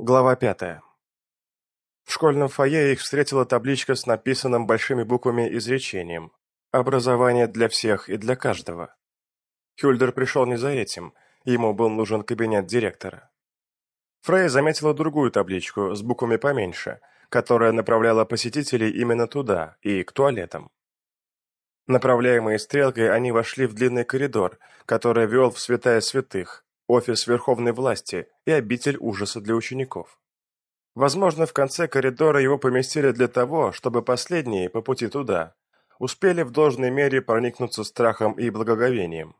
Глава пятая. В школьном фойе их встретила табличка с написанным большими буквами изречением «Образование для всех и для каждого». Хюльдер пришел не за этим, ему был нужен кабинет директора. Фрей заметила другую табличку с буквами поменьше, которая направляла посетителей именно туда и к туалетам. Направляемые стрелкой, они вошли в длинный коридор, который вел в святая святых, офис верховной власти и обитель ужаса для учеников. Возможно, в конце коридора его поместили для того, чтобы последние, по пути туда, успели в должной мере проникнуться страхом и благоговением.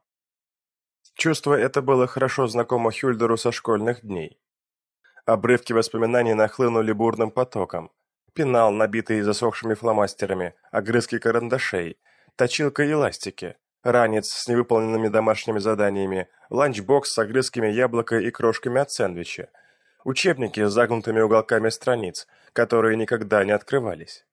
Чувство это было хорошо знакомо Хюльдеру со школьных дней. Обрывки воспоминаний нахлынули бурным потоком. Пенал, набитый засохшими фломастерами, огрызки карандашей, точилка, ластики, ранец с невыполненными домашними заданиями, ланчбокс с огрызками яблока и крошками от сэндвича, учебники с загнутыми уголками страниц, которые никогда не открывались.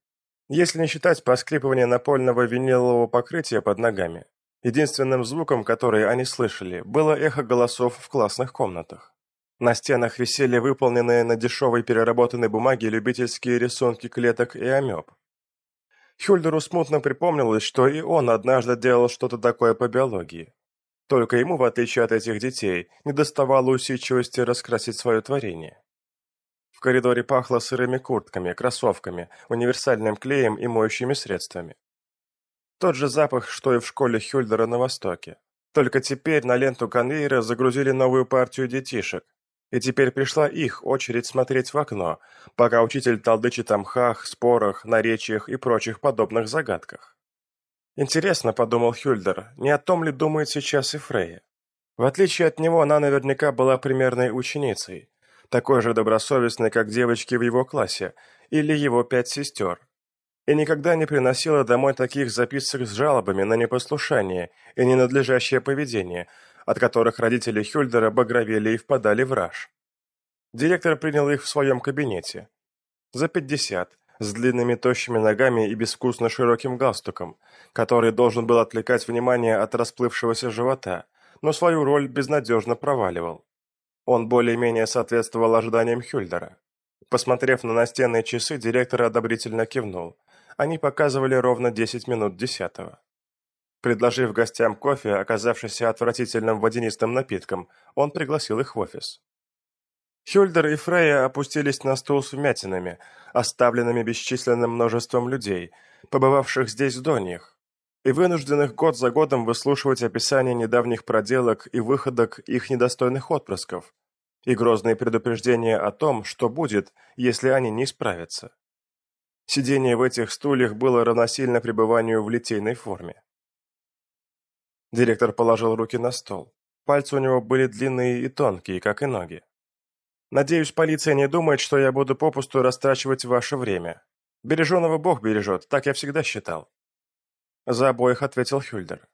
Если не считать поскрипывания напольного винилового покрытия под ногами, единственным звуком, который они слышали, было эхо голосов в классных комнатах. На стенах висели выполненные на дешевой переработанной бумаге любительские рисунки клеток и амеб. Хюльдеру смутно припомнилось, что и он однажды делал что-то такое по биологии. Только ему, в отличие от этих детей, не доставало усидчивости раскрасить свое творение. В коридоре пахло сырыми куртками, кроссовками, универсальным клеем и моющими средствами. Тот же запах, что и в школе Хюльдера на Востоке. Только теперь на ленту конвейера загрузили новую партию детишек, и теперь пришла их очередь смотреть в окно, пока учитель толдычит о мхах, спорах, наречиях и прочих подобных загадках. Интересно, подумал Хюльдер, не о том ли думает сейчас и Фрейя. В отличие от него, она наверняка была примерной ученицей, такой же добросовестной, как девочки в его классе, или его пять сестер, и никогда не приносила домой таких записок с жалобами на непослушание и ненадлежащее поведение, от которых родители Хюльдера багровели и впадали в раж. Директор принял их в своем кабинете. За пятьдесят, с длинными тощими ногами и безвкусно широким галстуком, который должен был отвлекать внимание от расплывшегося живота, но свою роль безнадежно проваливал. Он более-менее соответствовал ожиданиям Хюльдера. Посмотрев на настенные часы, директор одобрительно кивнул. Они показывали ровно десять минут десятого. Предложив гостям кофе, оказавшийся отвратительным водянистым напитком, он пригласил их в офис. Хюльдер и Фрейя опустились на стул с вмятинами, оставленными бесчисленным множеством людей, побывавших здесь до них, и вынужденных год за годом выслушивать описания недавних проделок и выходок их недостойных отпрысков, и грозные предупреждения о том, что будет, если они не справятся. Сидение в этих стульях было равносильно пребыванию в литейной форме. Директор положил руки на стол. Пальцы у него были длинные и тонкие, как и ноги. «Надеюсь, полиция не думает, что я буду попусту растрачивать ваше время. Береженого Бог бережет, так я всегда считал». За обоих ответил Хюльдер.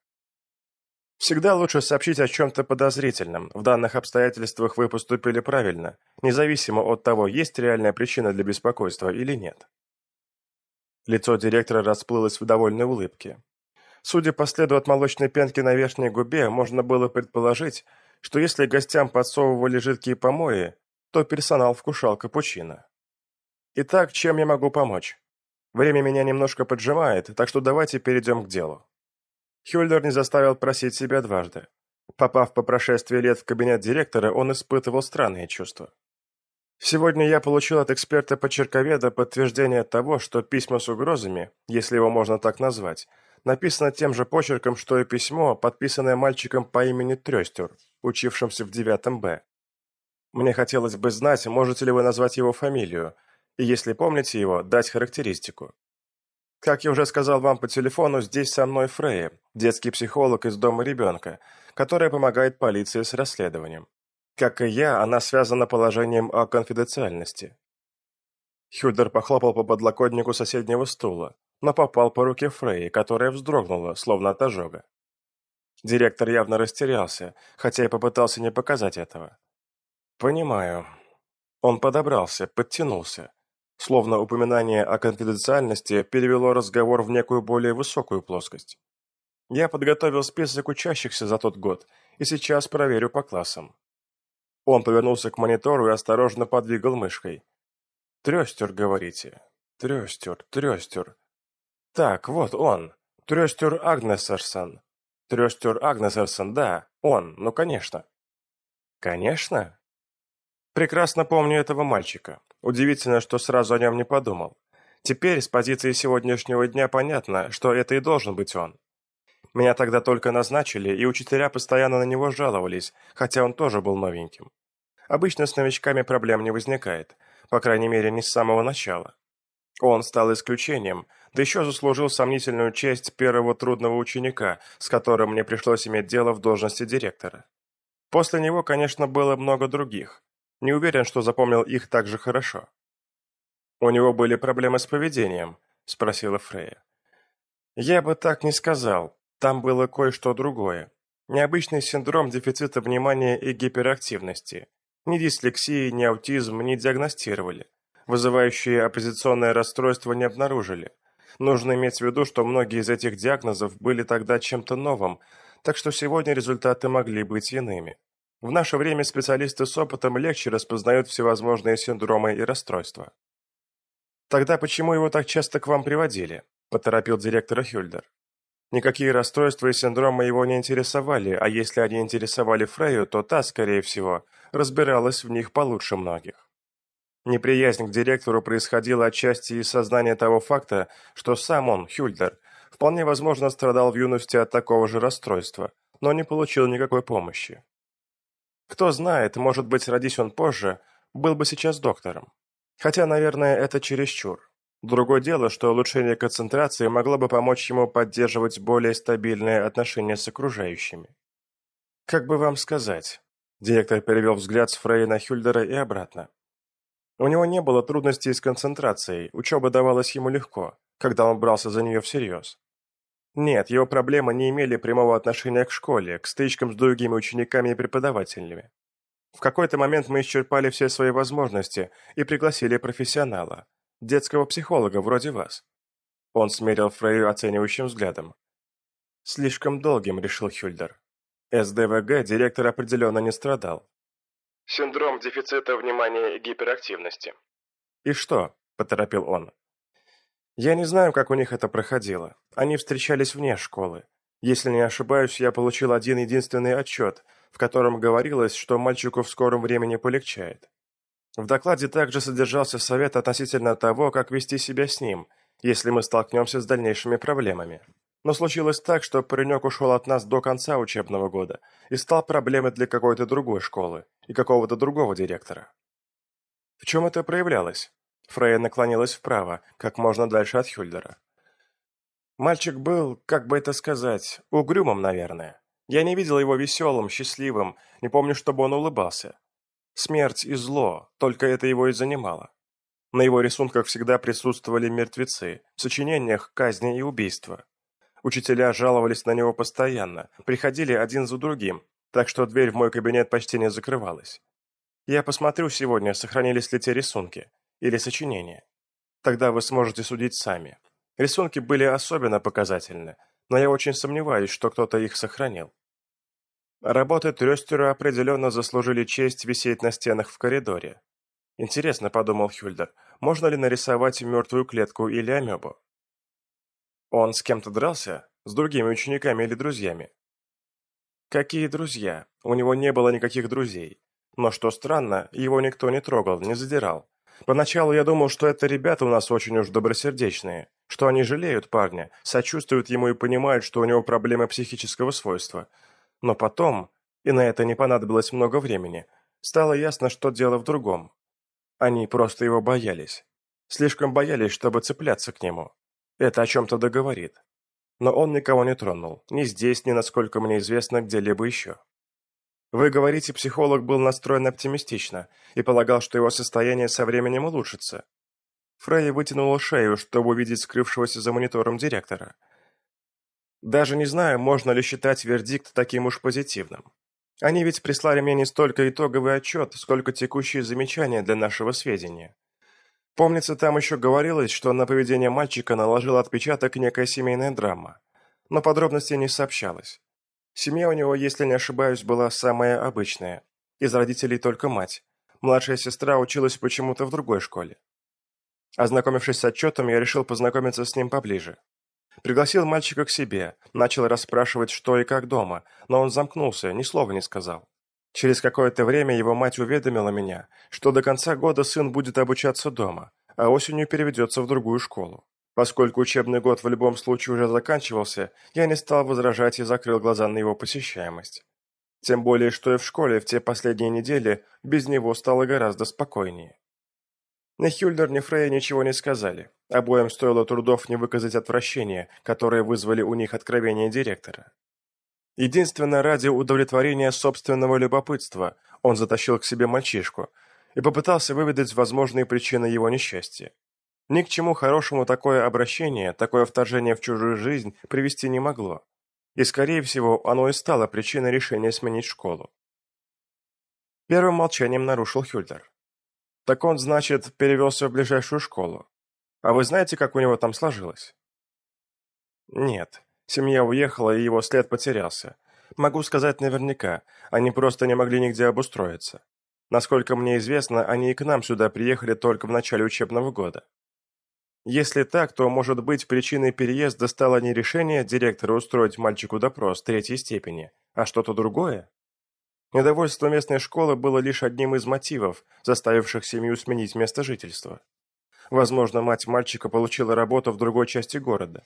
«Всегда лучше сообщить о чем-то подозрительном. В данных обстоятельствах вы поступили правильно, независимо от того, есть реальная причина для беспокойства или нет». Лицо директора расплылось в довольной улыбке. Судя по следу от молочной пенки на верхней губе, можно было предположить, что если гостям подсовывали жидкие помои, то персонал вкушал капучино. Итак, чем я могу помочь? Время меня немножко поджимает, так что давайте перейдем к делу. Хюльдер не заставил просить себя дважды. Попав по прошествии лет в кабинет директора, он испытывал странные чувства. Сегодня я получил от эксперта-почерковеда подтверждение того, что письма с угрозами, если его можно так назвать, написано тем же почерком, что и письмо, подписанное мальчиком по имени Трестер, учившимся в девятом Б. Мне хотелось бы знать, можете ли вы назвать его фамилию, и если помните его, дать характеристику. Как я уже сказал вам по телефону, здесь со мной Фрея, детский психолог из дома ребенка, которая помогает полиции с расследованием. Как и я, она связана положением о конфиденциальности. Хюльдер похлопал по подлокотнику соседнего стула но попал по руке Фрей, которая вздрогнула, словно от ожога. Директор явно растерялся, хотя и попытался не показать этого. «Понимаю». Он подобрался, подтянулся. Словно упоминание о конфиденциальности перевело разговор в некую более высокую плоскость. Я подготовил список учащихся за тот год и сейчас проверю по классам. Он повернулся к монитору и осторожно подвигал мышкой. «Трестер, говорите? Трестер, трестер. Так, вот он. Трестер Агнесерсон. Трестер Агнесерсон, да, он, ну конечно». «Конечно?» «Прекрасно помню этого мальчика. Удивительно, что сразу о нем не подумал. Теперь с позиции сегодняшнего дня понятно, что это и должен быть он. Меня тогда только назначили, и учителя постоянно на него жаловались, хотя он тоже был новеньким. Обычно с новичками проблем не возникает, по крайней мере, не с самого начала. Он стал исключением, да еще заслужил сомнительную честь первого трудного ученика, с которым мне пришлось иметь дело в должности директора. После него, конечно, было много других. Не уверен, что запомнил их так же хорошо. «У него были проблемы с поведением?» – спросила Фрея. «Я бы так не сказал. Там было кое-что другое. Необычный синдром дефицита внимания и гиперактивности. Ни дислексии, ни аутизм не диагностировали. Вызывающие оппозиционное расстройство не обнаружили. Нужно иметь в виду, что многие из этих диагнозов были тогда чем-то новым, так что сегодня результаты могли быть иными. В наше время специалисты с опытом легче распознают всевозможные синдромы и расстройства. «Тогда почему его так часто к вам приводили?» – поторопил директор Хюльдер. Никакие расстройства и синдромы его не интересовали, а если они интересовали Фрейю, то та, скорее всего, разбиралась в них получше многих. Неприязнь к директору происходила отчасти из сознания того факта, что сам он, Хюльдер, вполне возможно страдал в юности от такого же расстройства, но не получил никакой помощи. Кто знает, может быть, родись он позже, был бы сейчас доктором. Хотя, наверное, это чересчур. Другое дело, что улучшение концентрации могло бы помочь ему поддерживать более стабильные отношения с окружающими. «Как бы вам сказать?» Директор перевел взгляд с Фрей на Хюльдера и обратно. У него не было трудностей с концентрацией, учеба давалась ему легко, когда он брался за нее всерьез. Нет, его проблемы не имели прямого отношения к школе, к стычкам с другими учениками и преподавателями. В какой-то момент мы исчерпали все свои возможности и пригласили профессионала, детского психолога вроде вас». Он смерил Фрейю оценивающим взглядом. «Слишком долгим», — решил Хюльдер. СДВГ директор определенно не страдал. «Синдром дефицита внимания и гиперактивности». «И что?» — поторопил он. «Я не знаю, как у них это проходило. Они встречались вне школы. Если не ошибаюсь, я получил один единственный отчет, в котором говорилось, что мальчику в скором времени полегчает. В докладе также содержался совет относительно того, как вести себя с ним, если мы столкнемся с дальнейшими проблемами. Но случилось так, что паренек ушел от нас до конца учебного года и стал проблемой для какой-то другой школы и какого-то другого директора. В чем это проявлялось? Фрея наклонилась вправо, как можно дальше от Хюльдера. Мальчик был, как бы это сказать, угрюмым, наверное. Я не видел его веселым, счастливым, не помню, чтобы он улыбался. Смерть и зло, только это его и занимало. На его рисунках всегда присутствовали мертвецы, в сочинениях казни и убийства. Учителя жаловались на него постоянно, приходили один за другим, так что дверь в мой кабинет почти не закрывалась. Я посмотрю сегодня, сохранились ли те рисунки, или сочинения. Тогда вы сможете судить сами. Рисунки были особенно показательны, но я очень сомневаюсь, что кто-то их сохранил. Работы Трёстера определенно заслужили честь висеть на стенах в коридоре. Интересно, подумал Хюльдер, можно ли нарисовать мертвую клетку или амебу? Он с кем-то дрался? С другими учениками или друзьями? Какие друзья? У него не было никаких друзей. Но что странно, его никто не трогал, не задирал. Поначалу я думал, что это ребята у нас очень уж добросердечные, что они жалеют парня, сочувствуют ему и понимают, что у него проблемы психического свойства – но потом, и на это не понадобилось много времени, стало ясно, что дело в другом. Они просто его боялись. Слишком боялись, чтобы цепляться к нему. Это о чем-то договорит. Но он никого не тронул, ни здесь, ни, насколько мне известно, где-либо еще. Вы говорите, психолог был настроен оптимистично и полагал, что его состояние со временем улучшится. Фрей вытянула шею, чтобы увидеть скрывшегося за монитором директора – даже не знаю, можно ли считать вердикт таким уж позитивным. Они ведь прислали мне не столько итоговый отчет, сколько текущие замечания для нашего сведения. Помнится, там еще говорилось, что на поведение мальчика наложил отпечаток некая семейная драма. Но подробностей не сообщалось. Семья у него, если не ошибаюсь, была самая обычная. Из родителей только мать. Младшая сестра училась почему-то в другой школе. Ознакомившись с отчетом, я решил познакомиться с ним поближе. Пригласил мальчика к себе, начал расспрашивать, что и как дома, но он замкнулся, ни слова не сказал. Через какое-то время его мать уведомила меня, что до конца года сын будет обучаться дома, а осенью переведется в другую школу. Поскольку учебный год в любом случае уже заканчивался, я не стал возражать и закрыл глаза на его посещаемость. Тем более, что и в школе в те последние недели без него стало гораздо спокойнее. Ни Хюльдер, ни Фрей ничего не сказали. Обоим стоило трудов не выказать отвращение, которое вызвали у них откровения директора. Единственно ради удовлетворения собственного любопытства он затащил к себе мальчишку и попытался выведать возможные причины его несчастья. Ни к чему хорошему такое обращение, такое вторжение в чужую жизнь привести не могло. И, скорее всего, оно и стало причиной решения сменить школу. Первым молчанием нарушил Хюльдер. «Так он, значит, перевелся в ближайшую школу. А вы знаете, как у него там сложилось?» «Нет. Семья уехала, и его след потерялся. Могу сказать наверняка, они просто не могли нигде обустроиться. Насколько мне известно, они и к нам сюда приехали только в начале учебного года. Если так, то, может быть, причиной переезда стало не решение директора устроить мальчику допрос третьей степени, а что-то другое? Недовольство местной школы было лишь одним из мотивов, заставивших семью сменить место жительства. Возможно, мать мальчика получила работу в другой части города.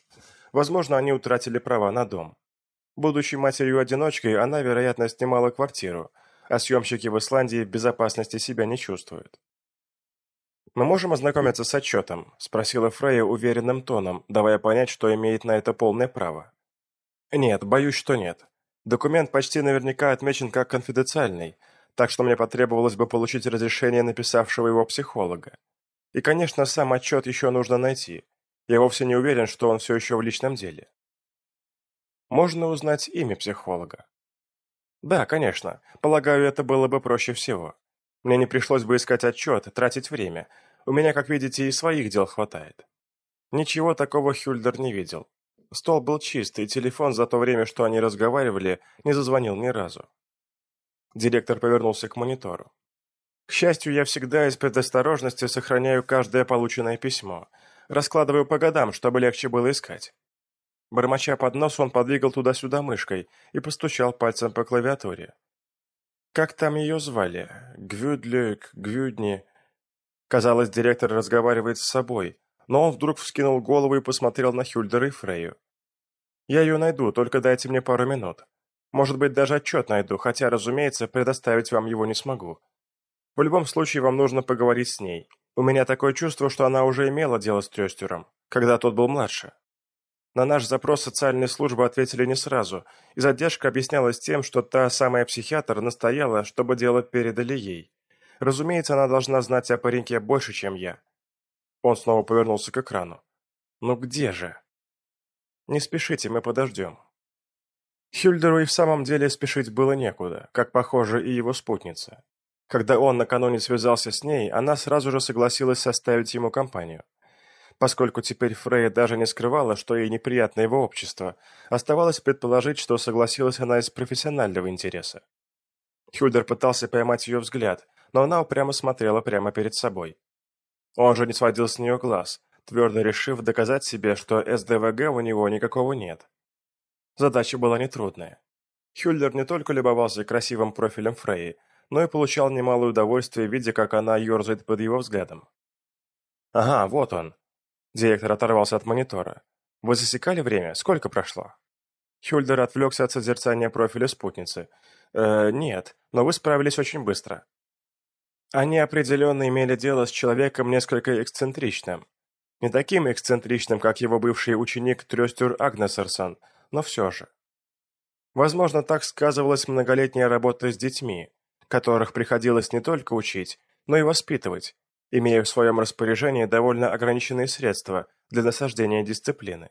Возможно, они утратили права на дом. Будучи матерью-одиночкой, она, вероятно, снимала квартиру, а съемщики в Исландии в безопасности себя не чувствуют. «Мы можем ознакомиться с отчетом?» – спросила Фрейя уверенным тоном, давая понять, что имеет на это полное право. «Нет, боюсь, что нет. Документ почти наверняка отмечен как конфиденциальный, так что мне потребовалось бы получить разрешение написавшего его психолога. И, конечно, сам отчет еще нужно найти. Я вовсе не уверен, что он все еще в личном деле». «Можно узнать имя психолога?» «Да, конечно. Полагаю, это было бы проще всего. Мне не пришлось бы искать отчет, тратить время. У меня, как видите, и своих дел хватает. Ничего такого Хюльдер не видел. Стол был чистый, и телефон за то время, что они разговаривали, не зазвонил ни разу. Директор повернулся к монитору. К счастью, я всегда из предосторожности сохраняю каждое полученное письмо. Раскладываю по годам, чтобы легче было искать. Бормоча под нос, он подвигал туда-сюда мышкой и постучал пальцем по клавиатуре. Как там ее звали? Гвюдлик, Гвюдни. Казалось, директор разговаривает с собой, но он вдруг вскинул голову и посмотрел на Хюльдера и Фрейю. «Я ее найду, только дайте мне пару минут. Может быть, даже отчет найду, хотя, разумеется, предоставить вам его не смогу. В любом случае, вам нужно поговорить с ней. У меня такое чувство, что она уже имела дело с Трёстером, когда тот был младше. На наш запрос социальные службы ответили не сразу, и задержка объяснялась тем, что та самая психиатр настояла, чтобы дело передали ей. Разумеется, она должна знать о пареньке больше, чем я. Он снова повернулся к экрану. «Ну где же?» «Не спешите, мы подождем». Хюльдеру и в самом деле спешить было некуда, как, похоже, и его спутница. Когда он накануне связался с ней, она сразу же согласилась составить ему компанию. Поскольку теперь Фрейя даже не скрывала, что ей неприятно его общество, оставалось предположить, что согласилась она из профессионального интереса. Хюльдер пытался поймать ее взгляд, но она упрямо смотрела прямо перед собой. Он же не сводил с нее глаз, твердо решив доказать себе, что СДВГ у него никакого нет. Задача была нетрудная. Хюльдер не только любовался красивым профилем Фрейи, но и получал немалое удовольствие, видя, как она ерзает под его взглядом. «Ага, вот он», Директор оторвался от монитора. «Вы засекали время? Сколько прошло?» Хюльдер отвлекся от созерцания профиля спутницы. «Э, нет, но вы справились очень быстро». Они определенно имели дело с человеком несколько эксцентричным. Не таким эксцентричным, как его бывший ученик Трёстюр Агнесерсон, но все же. Возможно, так сказывалась многолетняя работа с детьми, которых приходилось не только учить, но и воспитывать, имея в своем распоряжении довольно ограниченные средства для насаждения дисциплины.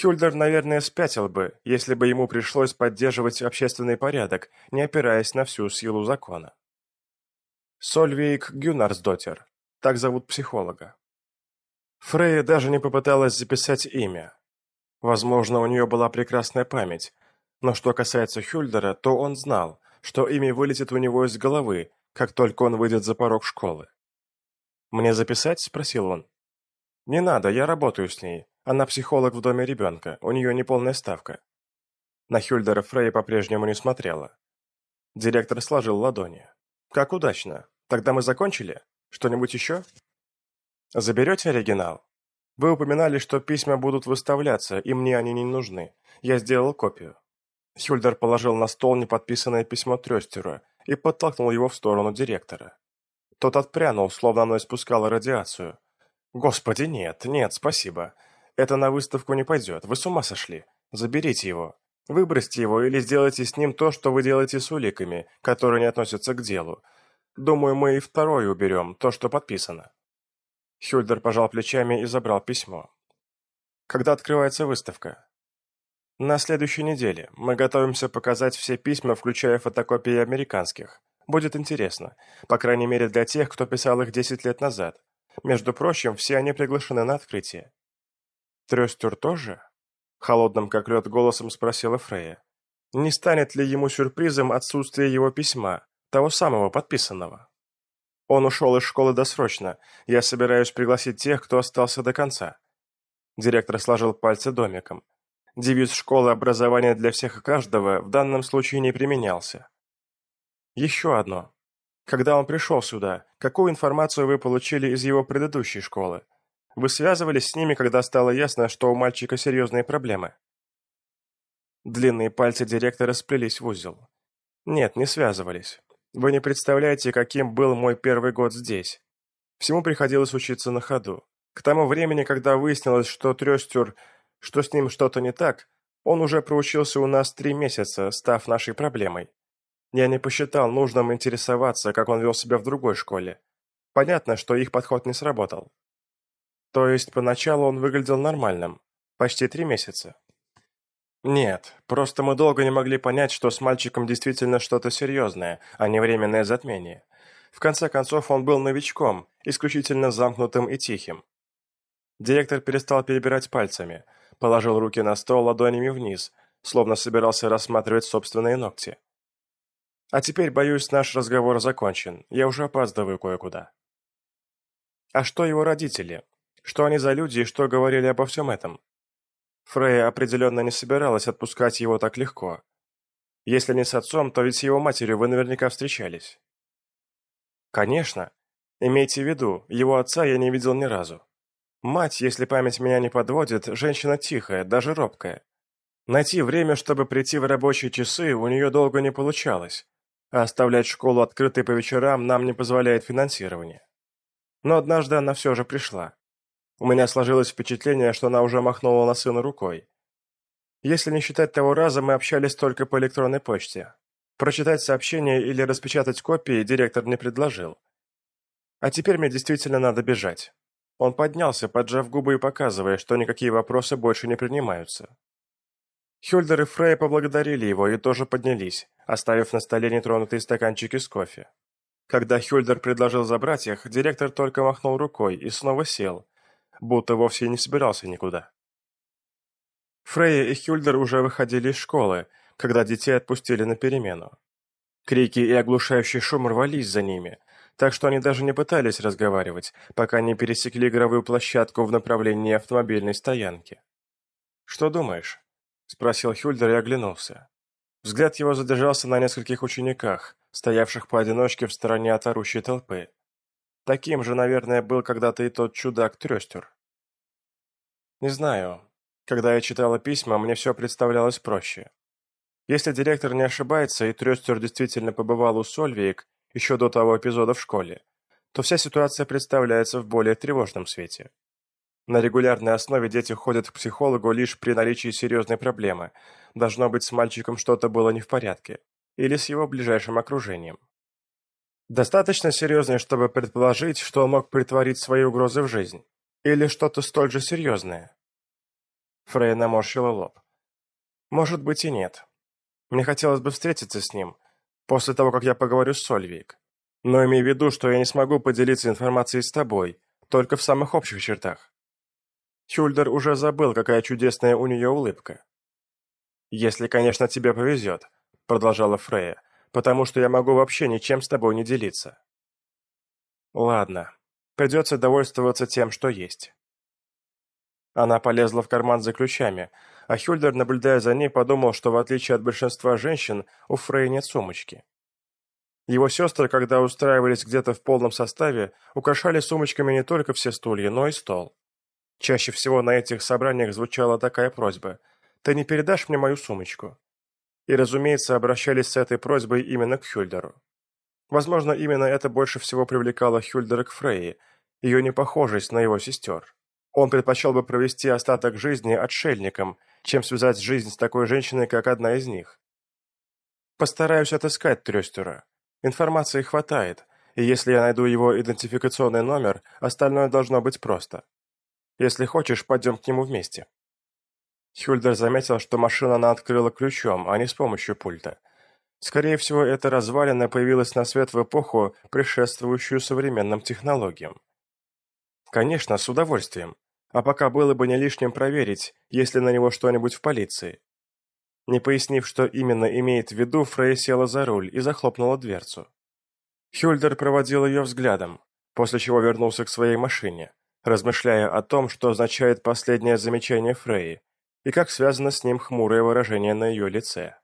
Хюльдер, наверное, спятил бы, если бы ему пришлось поддерживать общественный порядок, не опираясь на всю силу закона. Сольвейк Гюнарсдотер, так зовут психолога. Фрейя даже не попыталась записать имя. Возможно, у нее была прекрасная память, но что касается Хюльдера, то он знал, что имя вылетит у него из головы, как только он выйдет за порог школы. «Мне записать?» – спросил он. «Не надо, я работаю с ней. Она психолог в доме ребенка, у нее неполная ставка». На Хюльдера Фрей по-прежнему не смотрела. Директор сложил ладони. «Как удачно. Тогда мы закончили? Что-нибудь еще?» «Заберете оригинал? Вы упоминали, что письма будут выставляться, и мне они не нужны. Я сделал копию». Хюльдер положил на стол неподписанное письмо Трёстера и подтолкнул его в сторону директора. Тот отпрянул, словно оно испускало радиацию. «Господи, нет, нет, спасибо. Это на выставку не пойдет, вы с ума сошли. Заберите его. Выбросьте его или сделайте с ним то, что вы делаете с уликами, которые не относятся к делу. Думаю, мы и второе уберем, то, что подписано». Хюльдер пожал плечами и забрал письмо. «Когда открывается выставка?» «На следующей неделе. Мы готовимся показать все письма, включая фотокопии американских. Будет интересно. По крайней мере для тех, кто писал их 10 лет назад. Между прочим, все они приглашены на открытие. Трёстер тоже? Холодным как лед голосом спросила Фрея. Не станет ли ему сюрпризом отсутствие его письма, того самого подписанного? Он ушел из школы досрочно. Я собираюсь пригласить тех, кто остался до конца. Директор сложил пальцы домиком. Девиз школы образования для всех и каждого в данном случае не применялся. Еще одно. Когда он пришел сюда, какую информацию вы получили из его предыдущей школы? Вы связывались с ними, когда стало ясно, что у мальчика серьезные проблемы? Длинные пальцы директора сплелись в узел. Нет, не связывались. Вы не представляете, каким был мой первый год здесь. Всему приходилось учиться на ходу. К тому времени, когда выяснилось, что Трёстер, что с ним что-то не так, он уже проучился у нас три месяца, став нашей проблемой. Я не посчитал нужным интересоваться, как он вел себя в другой школе. Понятно, что их подход не сработал. То есть поначалу он выглядел нормальным. Почти три месяца. Нет, просто мы долго не могли понять, что с мальчиком действительно что-то серьезное, а не временное затмение. В конце концов, он был новичком, исключительно замкнутым и тихим. Директор перестал перебирать пальцами, положил руки на стол ладонями вниз, словно собирался рассматривать собственные ногти. А теперь, боюсь, наш разговор закончен. Я уже опаздываю кое-куда. А что его родители? Что они за люди и что говорили обо всем этом? Фрея определенно не собиралась отпускать его так легко. Если не с отцом, то ведь с его матерью вы наверняка встречались. Конечно. Имейте в виду, его отца я не видел ни разу. Мать, если память меня не подводит, женщина тихая, даже робкая. Найти время, чтобы прийти в рабочие часы, у нее долго не получалось а оставлять школу открытой по вечерам нам не позволяет финансирование. Но однажды она все же пришла. У меня сложилось впечатление, что она уже махнула на сына рукой. Если не считать того раза, мы общались только по электронной почте. Прочитать сообщение или распечатать копии директор не предложил. А теперь мне действительно надо бежать. Он поднялся, поджав губы и показывая, что никакие вопросы больше не принимаются. Хюльдер и Фрей поблагодарили его и тоже поднялись, оставив на столе нетронутые стаканчики с кофе. Когда Хюльдер предложил забрать их, директор только махнул рукой и снова сел, будто вовсе не собирался никуда. Фрейя и Хюльдер уже выходили из школы, когда детей отпустили на перемену. Крики и оглушающий шум рвались за ними, так что они даже не пытались разговаривать, пока не пересекли игровую площадку в направлении автомобильной стоянки. «Что думаешь?» — спросил Хюльдер и оглянулся. Взгляд его задержался на нескольких учениках, стоявших поодиночке в стороне от орущей толпы. Таким же, наверное, был когда-то и тот чудак Трёстер. Не знаю. Когда я читала письма, мне все представлялось проще. Если директор не ошибается, и Трёстер действительно побывал у Сольвейк еще до того эпизода в школе, то вся ситуация представляется в более тревожном свете. На регулярной основе дети ходят к психологу лишь при наличии серьезной проблемы. Должно быть, с мальчиком что-то было не в порядке. Или с его ближайшим окружением. Достаточно серьезное, чтобы предположить, что он мог притворить свои угрозы в жизнь. Или что-то столь же серьезное. Фрей наморщила лоб. Может быть и нет. Мне хотелось бы встретиться с ним, после того, как я поговорю с Сольвик. Но имей в виду, что я не смогу поделиться информацией с тобой, только в самых общих чертах. Хюльдер уже забыл, какая чудесная у нее улыбка. «Если, конечно, тебе повезет», — продолжала Фрея, потому что я могу вообще ничем с тобой не делиться. Ладно, придется довольствоваться тем, что есть. Она полезла в карман за ключами, а Хюльдер, наблюдая за ней, подумал, что в отличие от большинства женщин, у Фрей нет сумочки. Его сестры, когда устраивались где-то в полном составе, украшали сумочками не только все стулья, но и стол. Чаще всего на этих собраниях звучала такая просьба «Ты не передашь мне мою сумочку?» И, разумеется, обращались с этой просьбой именно к Хюльдеру. Возможно, именно это больше всего привлекало Хюльдера к Фрейе, ее непохожесть на его сестер. Он предпочел бы провести остаток жизни отшельником, чем связать жизнь с такой женщиной, как одна из них. Постараюсь отыскать Трёстера. Информации хватает, и если я найду его идентификационный номер, остальное должно быть просто. Если хочешь, пойдем к нему вместе. Хюльдер заметил, что машина она открыла ключом, а не с помощью пульта. Скорее всего, эта развалина появилась на свет в эпоху, предшествующую современным технологиям. Конечно, с удовольствием. А пока было бы не лишним проверить, есть ли на него что-нибудь в полиции. Не пояснив, что именно имеет в виду, Фрей села за руль и захлопнула дверцу. Хюльдер проводил ее взглядом, после чего вернулся к своей машине, размышляя о том, что означает последнее замечание Фреи, и как связано с ним хмурое выражение на ее лице.